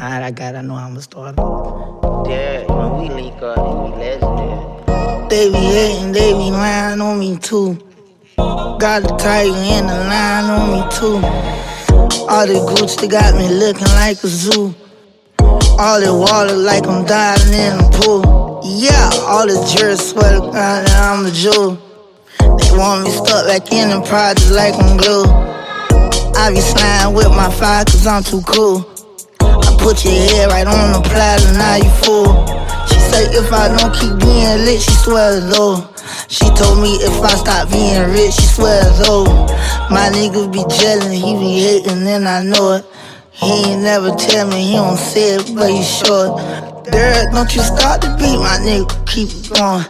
Alright, I got. I know I'ma start off. Yeah, when we link up, we legendary. They be hating, they be lying on me too. Got a tiger in the line on me too. All the Gucci got me looking like a zoo. All the water like I'm diving in the pool. Yeah, all the jerks swear to God that I'm a Jew. They want me stuck back in the project like I'm glue. I be sliding with my fire cause I'm too cool. Put your head right on the platter, now you fool. She say if I don't keep being lit, she swears low. She told me if I stop being rich, she swears low. My niggas be jealous, he be hating, and I know it. He ain't never tell me he don't say it, but he sure. Derek, don't you start the beat, my nigga, keep it going.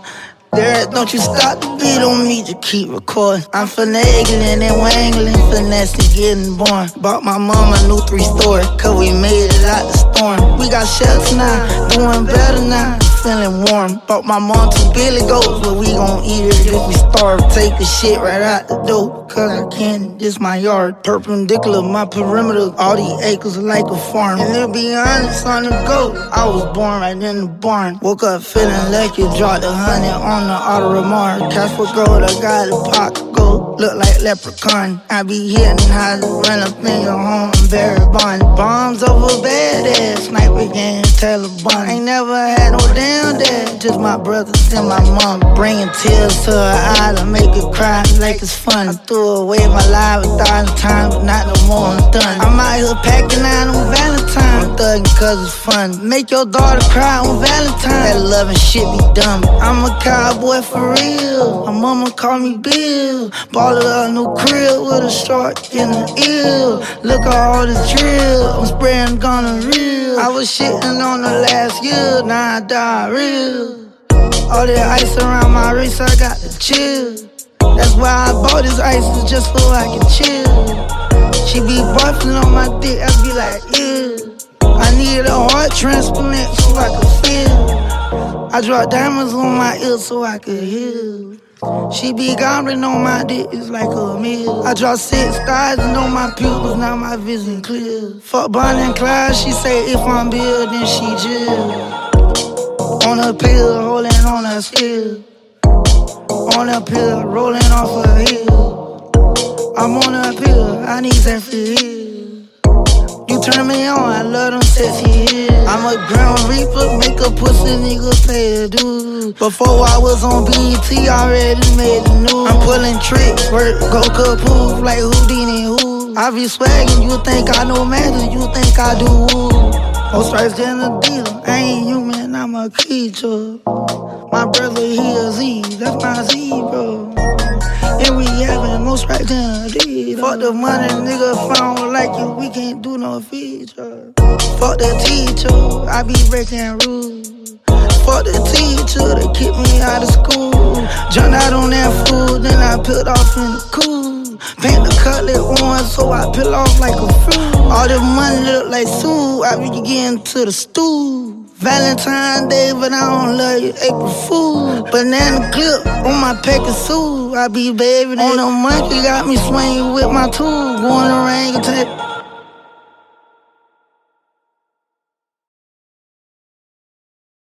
Derek, don't you stop the beat on me to keep recording. I'm finagling and wangling, finessing, getting born. Bought my mama a new three story, cause we made it out the storm. We got shells now, doing better now, feeling warm. Bought my mom two billy goats, but we gon' eat it if we starve. Take the shit right out the door, cause I can, this my yard. Perpendicular, my perimeter, all these acres like a farm. And to be honest, on the go, I was born right in the barn. Woke up feeling lucky, dropped a hundred on the auto remark. Cash for gold, I got a pocket gold. Look like leprechaun. I be hitting high, run up in your home, I'm very Bond. Bombs over Baghdad, sniper gang, Taliban. Ain't never had no damn dad, just my brothers and my mom. Bringing tears to her eye to make her cry like it's fun. I threw away my life a thousand times, but not no more, I'm done. I'm out here packing out on Valentine. Thugging cause it's fun. Make your daughter cry on Valentine. That loving shit be dumb. I'm a cowboy for real. My mama call me Bill. Ball of a new crib with a shark in the ear. Look at all this drill. I'm spraying gonna real. I was shitting on the last year, now I die real. All that ice around my wrist, I got to chill. That's why I bought this ice, is just so I can chill. She be barfing on my dick, I be like, yeah. I need a heart transplant so I can feel. I drop diamonds on my ears so I can heal. She be gobbling on my dick, it's like a meal. I draw six stars and on my pupils, now my vision clear. Fuck Bonnie and Clyde, she say if I'm Bill, then she jill. On a pill, holding on a skill. On a pill, rolling off a hill. I'm on a pill, I need that feel. Turn me on, I love them sexy hills. I'm a ground reaper, make a pussy nigga pay a dude. Before I was on BET, I already made the news. I'm pulling tricks, work, go kapoof like Houdini who. I be swaggin', you think I know magic, you think I do woo. No stripes than a dealer, I ain't human, I'm a creature. My brother, he a Z, that's my Z, bro. And we having more stripes than a dealer. Fuck the money, nigga, if I don't like you, we can't do no feature. Fuck the teacher, I be breaking rules. Fuck the teacher that kicked me out of school. Jumped out on that food, then I peeled off in the cool. Paint the Cutlass orange, so I peel off like a fruit. All the money look like soup, I be getting to the stool. Valentine's Day, but I don't love you, April Fool. Banana clip on my Pegasus, I be baby. On the monkey, got me swinging with my tool. Going to orangutan.